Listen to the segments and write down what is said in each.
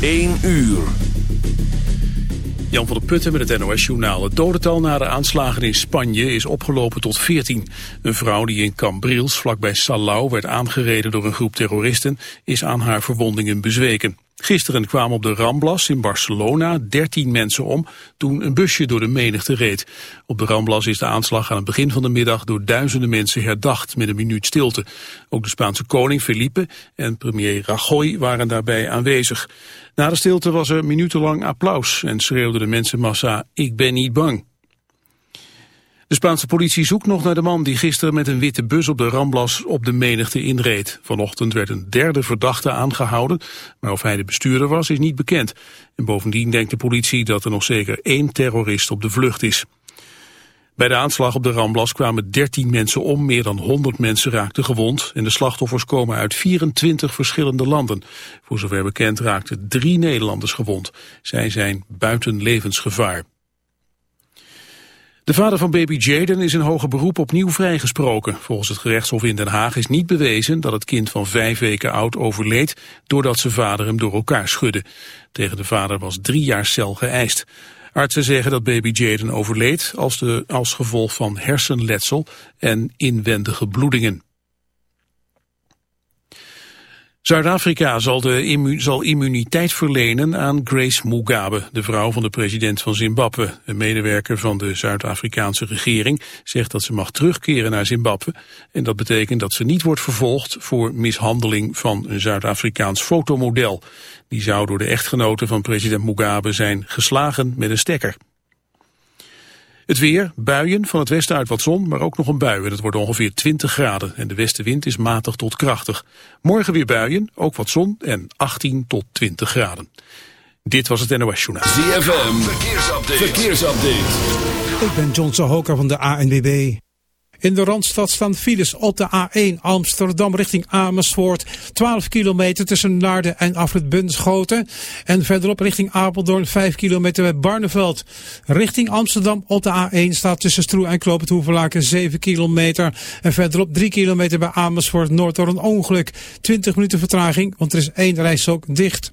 1 uur. Jan van der Putten met het NOS-journaal. Het dodental na de aanslagen in Spanje is opgelopen tot 14. Een vrouw die in Cambrils, vlakbij Salau, werd aangereden door een groep terroristen... is aan haar verwondingen bezweken. Gisteren kwamen op de Ramblas in Barcelona 13 mensen om toen een busje door de menigte reed. Op de Ramblas is de aanslag aan het begin van de middag door duizenden mensen herdacht met een minuut stilte. Ook de Spaanse koning Felipe en premier Rajoy waren daarbij aanwezig. Na de stilte was er minutenlang applaus en schreeuwde de mensenmassa ik ben niet bang. De Spaanse politie zoekt nog naar de man die gisteren met een witte bus op de Ramblas op de menigte inreed. Vanochtend werd een derde verdachte aangehouden, maar of hij de bestuurder was is niet bekend. En bovendien denkt de politie dat er nog zeker één terrorist op de vlucht is. Bij de aanslag op de Ramblas kwamen 13 mensen om, meer dan 100 mensen raakten gewond en de slachtoffers komen uit 24 verschillende landen. Voor zover bekend raakten drie Nederlanders gewond. Zij zijn buiten levensgevaar. De vader van baby Jaden is in hoger beroep opnieuw vrijgesproken. Volgens het gerechtshof in Den Haag is niet bewezen dat het kind van vijf weken oud overleed doordat zijn vader hem door elkaar schudde. Tegen de vader was drie jaar cel geëist. Artsen zeggen dat baby Jaden overleed als, de, als gevolg van hersenletsel en inwendige bloedingen. Zuid-Afrika zal, zal immuniteit verlenen aan Grace Mugabe, de vrouw van de president van Zimbabwe. Een medewerker van de Zuid-Afrikaanse regering zegt dat ze mag terugkeren naar Zimbabwe. En dat betekent dat ze niet wordt vervolgd voor mishandeling van een Zuid-Afrikaans fotomodel. Die zou door de echtgenote van president Mugabe zijn geslagen met een stekker. Het weer, buien, van het westen uit wat zon, maar ook nog een bui. En het wordt ongeveer 20 graden en de westenwind is matig tot krachtig. Morgen weer buien, ook wat zon en 18 tot 20 graden. Dit was het NOS Journaal. ZFM, verkeersupdate. verkeersupdate. Ik ben John Sahoka van de ANWB. In de Randstad staan files op de A1 Amsterdam richting Amersfoort. 12 kilometer tussen Naarden en Afrit Bunschoten. En verderop richting Apeldoorn 5 kilometer bij Barneveld. Richting Amsterdam op de A1 staat tussen Stroe en Kloop het Hoevelaken 7 kilometer. En verderop 3 kilometer bij Amersfoort Noord door een ongeluk. 20 minuten vertraging, want er is één rijstok dicht.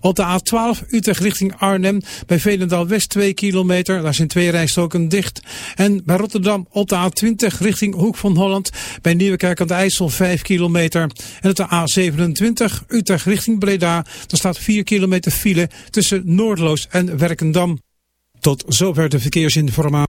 Op de A12 Utrecht richting Arnhem bij Velendal West 2 kilometer. Daar zijn twee rijstoken dicht. En bij Rotterdam op de A20 richting Hoek van Holland bij Nieuwekerk aan de IJssel 5 kilometer. En op de A27 Utrecht richting Breda. Daar staat 4 kilometer file tussen Noordloos en Werkendam. Tot zover de verkeersinformatie.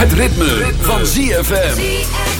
Het ritme, van ZFM.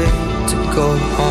go home.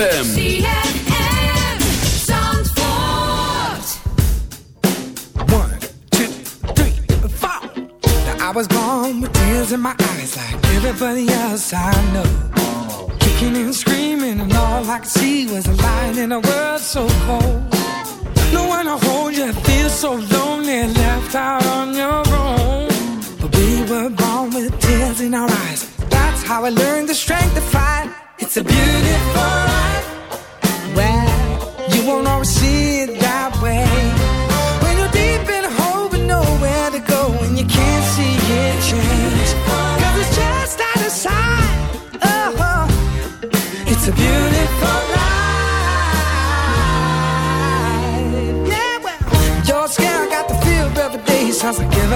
ZFM.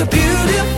It's a beautiful